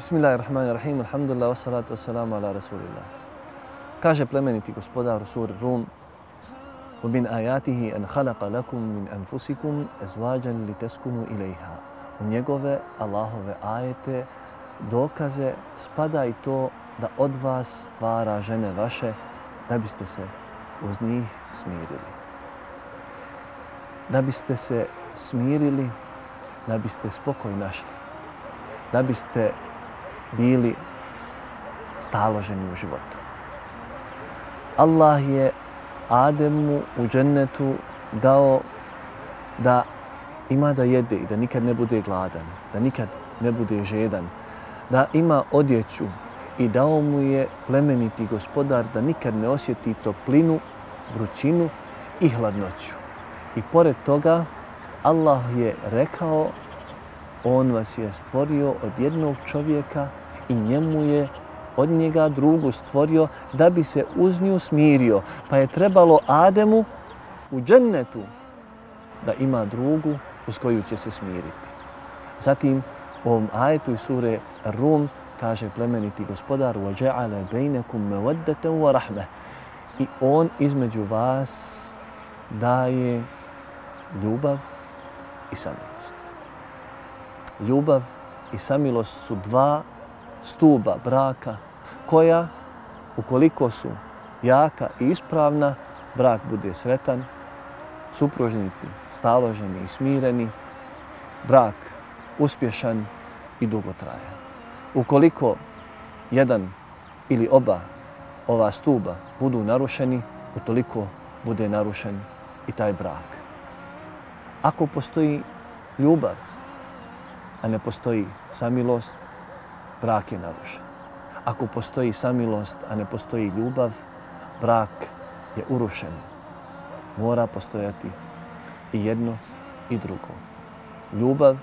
Bismillahirrahmanirrahim, alhamdulillah, wassalatu wassalamu ala rasulillah. Kaže plemeniti gospodar u suri Rum, وَمِنْ آيَاتِهِ أَنْ خَلَقَ لَكُمْ مِنْ أَنْفُسِكُمْ أَزْوَاجًا لِتَسْكُنُوا إِلَيْهَا U njegove Allahove ajete, dokaze, spada i to da od vas stvara žene vaše da biste se uz njih smirili. Da biste se smirili, da biste spokoj našli, da biste bili staloženi u životu. Allah je Ademu u džennetu dao da ima da jede i da nikad ne bude gladan, da nikad ne bude žedan, da ima odjeću i dao mu je plemeniti gospodar da nikad ne osjeti toplinu, vrućinu i hladnoću. I pored toga Allah je rekao on vas je stvorio od jednog čovjeka i njemu je od njega drugu stvorio da bi se uz nju smirio. Pa je trebalo Ademu u džennetu da ima drugu uz koju će se smiriti. Zatim u ovom ajetu iz sure Rum kaže plemeniti gospodar وَجَعَلَ بَيْنَكُمْ مَوَدَّةً وَرَحْمَةً I on između vas daje ljubav i samilost. Ljubav i samilost su dva stuba braka koja, ukoliko su jaka i ispravna, brak bude sretan, supružnici staloženi i smireni, brak uspješan i dugotrajan. Ukoliko jedan ili oba ova stuba budu narušeni, utoliko bude narušen i taj brak. Ako postoji ljubav, a ne postoji samilost, brak je narušen. Ako postoji samilost, a ne postoji ljubav, brak je urušen. Mora postojati i jedno i drugo. Ljubav,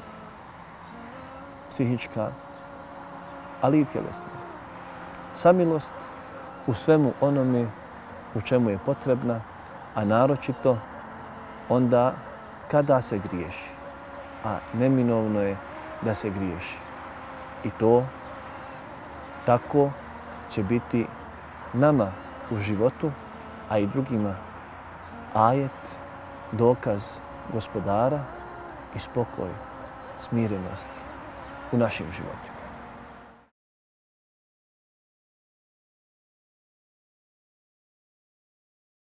psihička, ali i tjelesna. Samilost u svemu onome u čemu je potrebna, a naročito onda kada se griješi. A neminovno je da se griješi. I to tako će biti nama u životu, a i drugima ajet, dokaz gospodara i spokoj, smirenost u našim životima.